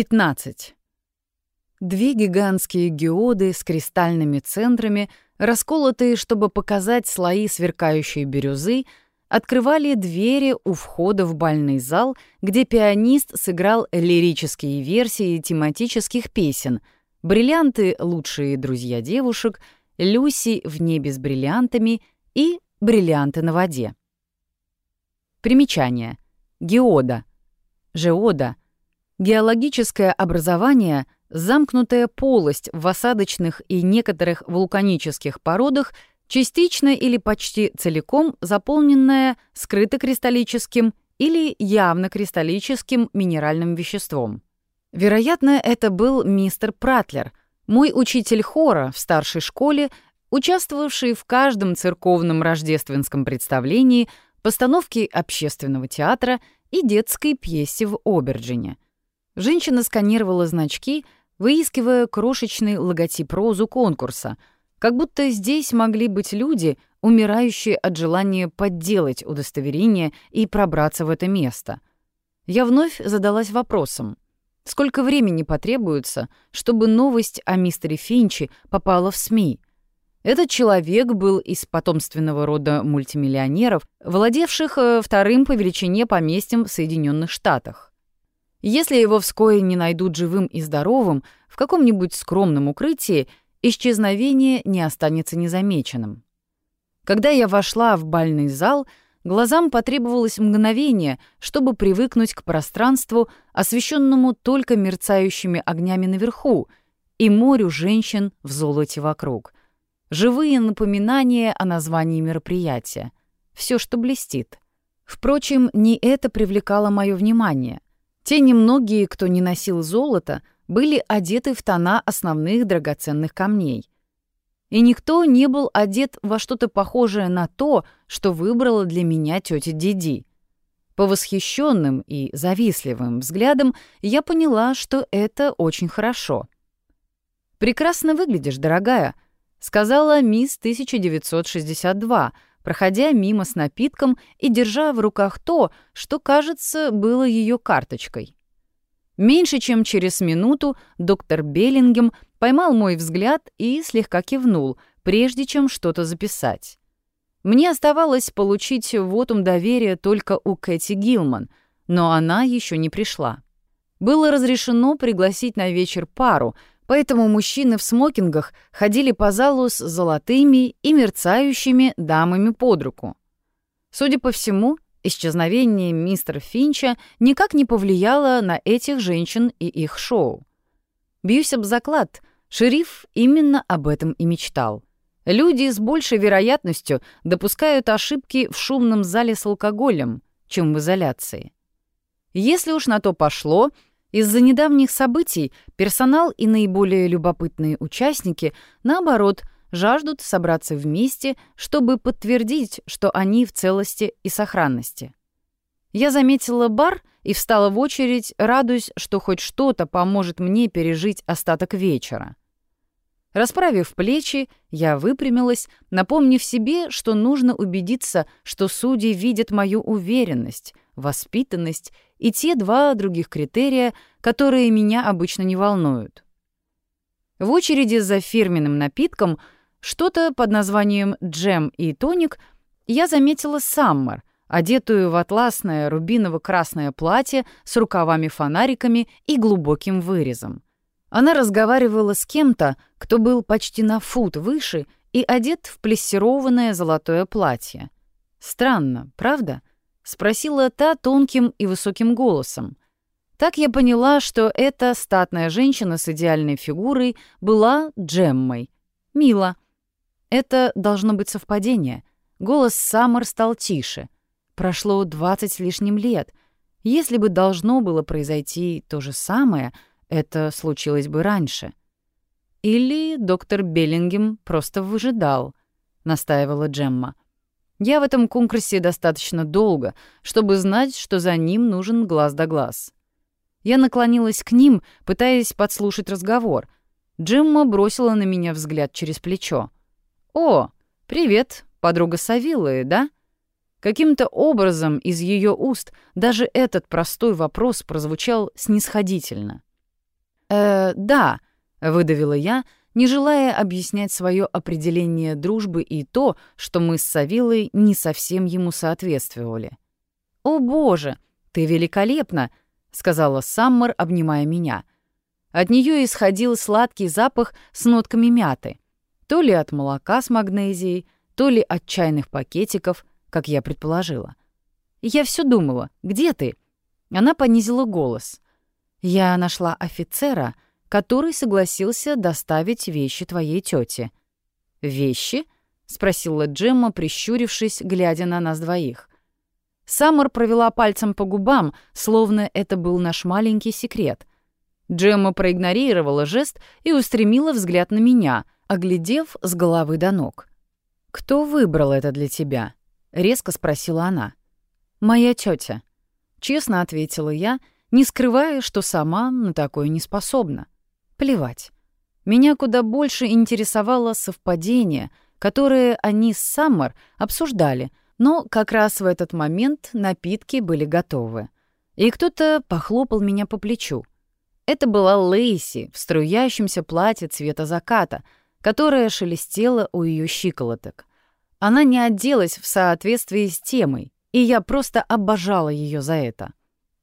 15. Две гигантские геоды с кристальными центрами, расколотые, чтобы показать слои сверкающей бирюзы, открывали двери у входа в бальный зал, где пианист сыграл лирические версии тематических песен «Бриллианты — лучшие друзья девушек», «Люси в небе с бриллиантами» и «Бриллианты на воде». Примечание. Геода. Жеода. Геологическое образование — замкнутая полость в осадочных и некоторых вулканических породах — частично или почти целиком заполненная скрытокристаллическим или явно кристаллическим минеральным веществом. Вероятно, это был мистер Пратлер, мой учитель хора в старшей школе, участвовавший в каждом церковном рождественском представлении, постановке общественного театра и детской пьесе в Оберджине. Женщина сканировала значки, выискивая крошечный логотип розу конкурса — как будто здесь могли быть люди, умирающие от желания подделать удостоверение и пробраться в это место. Я вновь задалась вопросом. Сколько времени потребуется, чтобы новость о мистере Финчи попала в СМИ? Этот человек был из потомственного рода мультимиллионеров, владевших э, вторым по величине поместьем в Соединенных Штатах. Если его вскоре не найдут живым и здоровым в каком-нибудь скромном укрытии, исчезновение не останется незамеченным. Когда я вошла в бальный зал, глазам потребовалось мгновение, чтобы привыкнуть к пространству, освещенному только мерцающими огнями наверху, и морю женщин в золоте вокруг. Живые напоминания о названии мероприятия. Все, что блестит. Впрочем, не это привлекало мое внимание. Те немногие, кто не носил золото, были одеты в тона основных драгоценных камней. И никто не был одет во что-то похожее на то, что выбрала для меня тетя Диди. По восхищенным и завистливым взглядам я поняла, что это очень хорошо. «Прекрасно выглядишь, дорогая», — сказала мисс 1962, проходя мимо с напитком и держа в руках то, что, кажется, было ее карточкой. Меньше чем через минуту доктор Беллингем поймал мой взгляд и слегка кивнул, прежде чем что-то записать. Мне оставалось получить вотум доверия только у Кэти Гилман, но она еще не пришла. Было разрешено пригласить на вечер пару, поэтому мужчины в смокингах ходили по залу с золотыми и мерцающими дамами под руку. Судя по всему, Исчезновение мистера Финча никак не повлияло на этих женщин и их шоу. Бьюсь об заклад, шериф именно об этом и мечтал. Люди с большей вероятностью допускают ошибки в шумном зале с алкоголем, чем в изоляции. Если уж на то пошло, из-за недавних событий персонал и наиболее любопытные участники, наоборот, жаждут собраться вместе, чтобы подтвердить, что они в целости и сохранности. Я заметила бар и встала в очередь, радуясь, что хоть что-то поможет мне пережить остаток вечера. Расправив плечи, я выпрямилась, напомнив себе, что нужно убедиться, что судьи видят мою уверенность, воспитанность и те два других критерия, которые меня обычно не волнуют. В очереди за фирменным напитком — что-то под названием «Джем и тоник» я заметила Саммер, одетую в атласное рубиново-красное платье с рукавами-фонариками и глубоким вырезом. Она разговаривала с кем-то, кто был почти на фут выше и одет в плессированное золотое платье. «Странно, правда?» — спросила та тонким и высоким голосом. Так я поняла, что эта статная женщина с идеальной фигурой была Джеммой. Мила. Это должно быть совпадение. Голос Саммер стал тише. Прошло двадцать с лишним лет. Если бы должно было произойти то же самое, это случилось бы раньше. Или доктор Беллингем просто выжидал, настаивала Джемма. Я в этом конкурсе достаточно долго, чтобы знать, что за ним нужен глаз да глаз. Я наклонилась к ним, пытаясь подслушать разговор. Джемма бросила на меня взгляд через плечо. «О, привет, подруга Савилы, да?» Каким-то образом из ее уст даже этот простой вопрос прозвучал снисходительно. «Э, да», — выдавила я, не желая объяснять свое определение дружбы и то, что мы с Савилой не совсем ему соответствовали. «О, боже, ты великолепна!» — сказала Саммер, обнимая меня. От нее исходил сладкий запах с нотками мяты. То ли от молока с магнезией, то ли от чайных пакетиков, как я предположила. Я все думала, где ты? Она понизила голос. Я нашла офицера, который согласился доставить вещи твоей тете. Вещи? спросила Джемма, прищурившись, глядя на нас двоих. Саммер провела пальцем по губам, словно это был наш маленький секрет. Джемма проигнорировала жест и устремила взгляд на меня, оглядев с головы до ног. «Кто выбрал это для тебя?» — резко спросила она. «Моя тетя. Честно ответила я, не скрывая, что сама на такое не способна. Плевать. Меня куда больше интересовало совпадение, которое они с Саммер обсуждали, но как раз в этот момент напитки были готовы. И кто-то похлопал меня по плечу. Это была Лейси в струящемся платье цвета заката, которое шелестело у ее щиколоток. Она не оделась в соответствии с темой, и я просто обожала ее за это.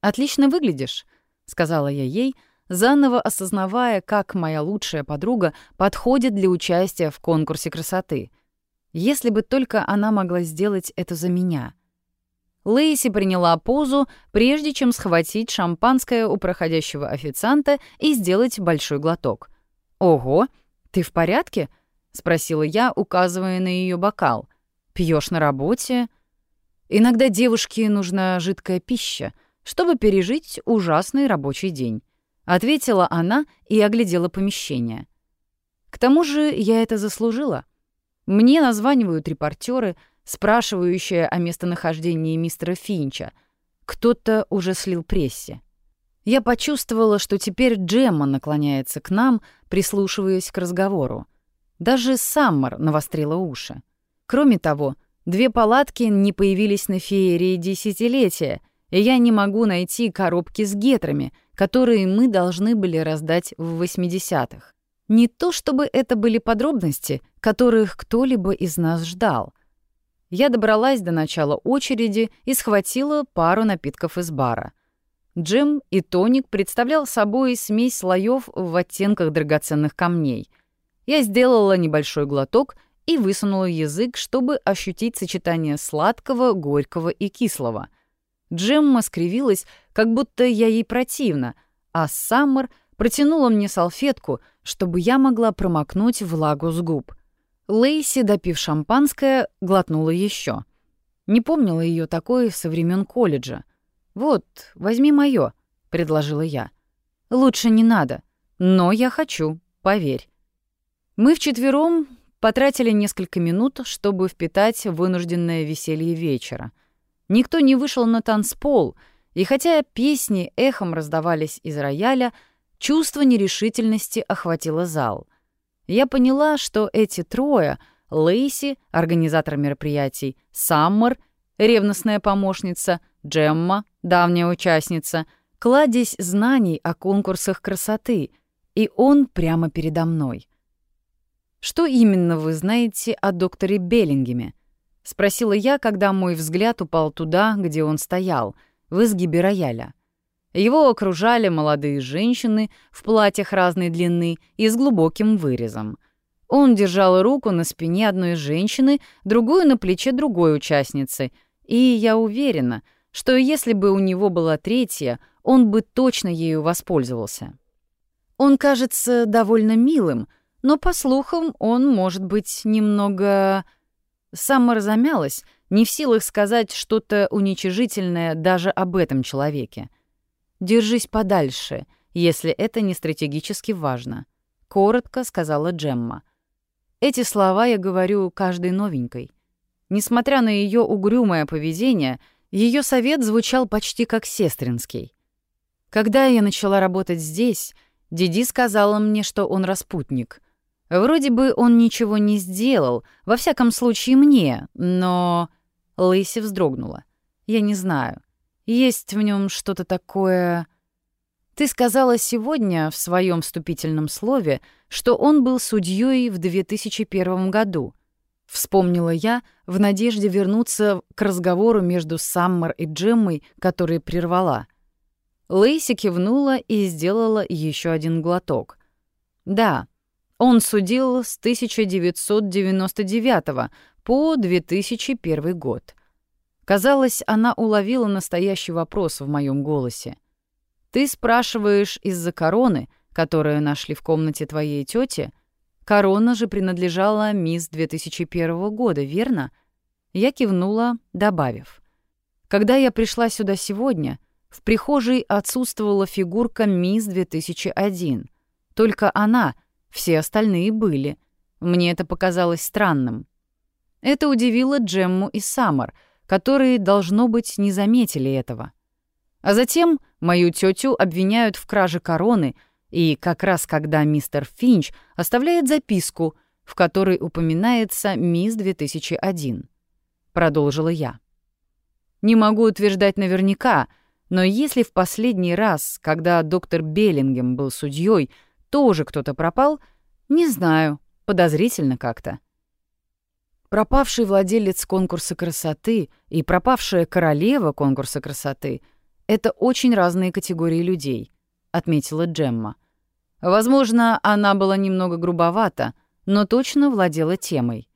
«Отлично выглядишь», — сказала я ей, заново осознавая, как моя лучшая подруга подходит для участия в конкурсе красоты. Если бы только она могла сделать это за меня. Лейси приняла позу, прежде чем схватить шампанское у проходящего официанта и сделать большой глоток. «Ого, ты в порядке?» — спросила я, указывая на ее бокал. Пьешь на работе?» Иногда девушке нужна жидкая пища, чтобы пережить ужасный рабочий день. Ответила она и оглядела помещение. К тому же я это заслужила. Мне названивают репортеры, спрашивающие о местонахождении мистера Финча. Кто-то уже слил прессе. Я почувствовала, что теперь Джемма наклоняется к нам, прислушиваясь к разговору. Даже Саммер навострила уши. Кроме того, Две палатки не появились на феерии десятилетия, и я не могу найти коробки с гетрами, которые мы должны были раздать в 80-х. Не то чтобы это были подробности, которых кто-либо из нас ждал. Я добралась до начала очереди и схватила пару напитков из бара. Джем и тоник представлял собой смесь слоев в оттенках драгоценных камней. Я сделала небольшой глоток — и высунула язык, чтобы ощутить сочетание сладкого, горького и кислого. Джемма скривилась, как будто я ей противна, а Саммер протянула мне салфетку, чтобы я могла промокнуть влагу с губ. Лейси, допив шампанское, глотнула еще. Не помнила ее такой со времен колледжа. «Вот, возьми мое», — предложила я. «Лучше не надо, но я хочу, поверь». Мы вчетвером Потратили несколько минут, чтобы впитать вынужденное веселье вечера. Никто не вышел на танцпол, и хотя песни эхом раздавались из рояля, чувство нерешительности охватило зал. Я поняла, что эти трое — Лейси, организатор мероприятий, Саммер, ревностная помощница, Джемма, давняя участница, кладезь знаний о конкурсах красоты, и он прямо передо мной. «Что именно вы знаете о докторе Беллингеме?» — спросила я, когда мой взгляд упал туда, где он стоял, в изгибе рояля. Его окружали молодые женщины в платьях разной длины и с глубоким вырезом. Он держал руку на спине одной женщины, другую на плече другой участницы, и я уверена, что если бы у него была третья, он бы точно ею воспользовался. Он кажется довольно милым, но, по слухам, он может быть немного... Саммер замялась, не в силах сказать что-то уничижительное даже об этом человеке. «Держись подальше, если это не стратегически важно», — коротко сказала Джемма. Эти слова я говорю каждой новенькой. Несмотря на ее угрюмое поведение, ее совет звучал почти как сестринский. Когда я начала работать здесь, Диди сказала мне, что он распутник — Вроде бы он ничего не сделал, во всяком случае мне, но... Лэйси вздрогнула. Я не знаю. Есть в нем что-то такое... Ты сказала сегодня в своем вступительном слове, что он был судьей в 2001 году. Вспомнила я в надежде вернуться к разговору между Саммер и Джеммой, который прервала. Лейси кивнула и сделала еще один глоток. Да, он судил с 1999 по 2001 год. Казалось, она уловила настоящий вопрос в моем голосе. Ты спрашиваешь из-за короны, которую нашли в комнате твоей тети. Корона же принадлежала мисс 2001 года, верно? Я кивнула, добавив. Когда я пришла сюда сегодня, в прихожей отсутствовала фигурка мисс 2001. Только она, все остальные были. Мне это показалось странным. Это удивило Джемму и Саммер, которые, должно быть, не заметили этого. А затем мою тетю обвиняют в краже короны, и как раз когда мистер Финч оставляет записку, в которой упоминается мисс 2001. Продолжила я. Не могу утверждать наверняка, но если в последний раз, когда доктор Беллингем был судьей, тоже кто-то пропал, не знаю, подозрительно как-то. Пропавший владелец конкурса красоты и пропавшая королева конкурса красоты — это очень разные категории людей», — отметила Джемма. Возможно, она была немного грубовата, но точно владела темой.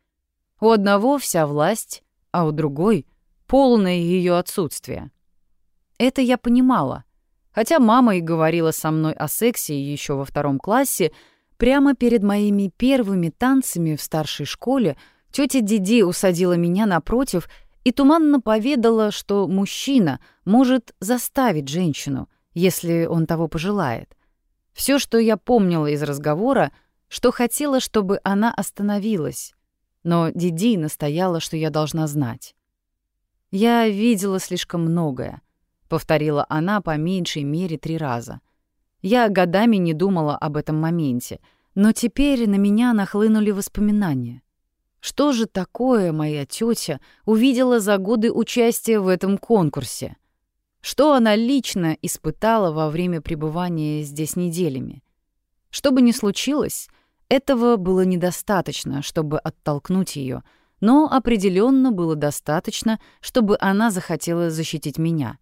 У одного вся власть, а у другой — полное ее отсутствие. Это я понимала. Хотя мама и говорила со мной о сексе еще во втором классе, прямо перед моими первыми танцами в старшей школе тетя Диди усадила меня напротив и туманно поведала, что мужчина может заставить женщину, если он того пожелает. Все, что я помнила из разговора, что хотела, чтобы она остановилась, но Диди настояла, что я должна знать. «Я видела слишком многое», — повторила она по меньшей мере три раза. Я годами не думала об этом моменте, но теперь на меня нахлынули воспоминания. Что же такое моя тетя увидела за годы участия в этом конкурсе? Что она лично испытала во время пребывания здесь неделями? Что бы ни случилось, этого было недостаточно, чтобы оттолкнуть ее, но определенно было достаточно, чтобы она захотела защитить меня.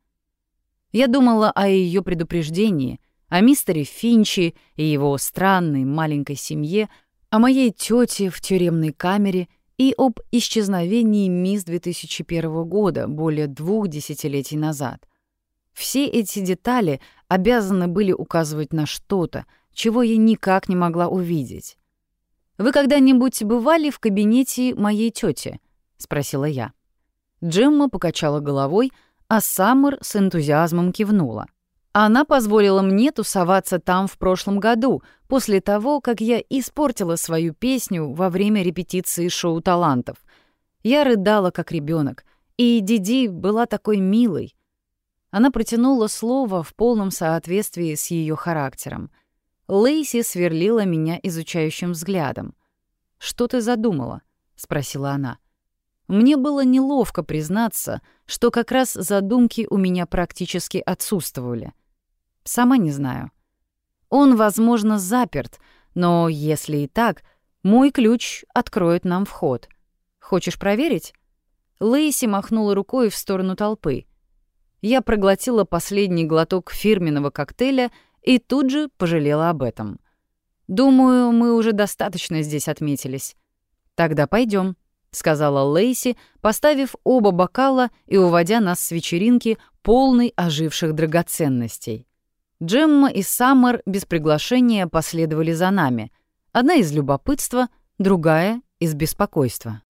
Я думала о ее предупреждении, о мистере Финчи и его странной маленькой семье, о моей тете в тюремной камере и об исчезновении мисс 2001 года, более двух десятилетий назад. Все эти детали обязаны были указывать на что-то, чего я никак не могла увидеть. «Вы когда-нибудь бывали в кабинете моей тети? спросила я. Джемма покачала головой, а Саммер с энтузиазмом кивнула. Она позволила мне тусоваться там в прошлом году, после того, как я испортила свою песню во время репетиции шоу талантов. Я рыдала, как ребенок, и Диди была такой милой. Она протянула слово в полном соответствии с ее характером. Лейси сверлила меня изучающим взглядом. «Что ты задумала?» — спросила она. Мне было неловко признаться, что как раз задумки у меня практически отсутствовали. Сама не знаю. Он, возможно, заперт, но если и так, мой ключ откроет нам вход. Хочешь проверить? Лейси махнула рукой в сторону толпы. Я проглотила последний глоток фирменного коктейля и тут же пожалела об этом. Думаю, мы уже достаточно здесь отметились. Тогда пойдем, сказала Лейси, поставив оба бокала и уводя нас с вечеринки, полной оживших драгоценностей. Джемма и Саммер без приглашения последовали за нами. Одна из любопытства, другая — из беспокойства.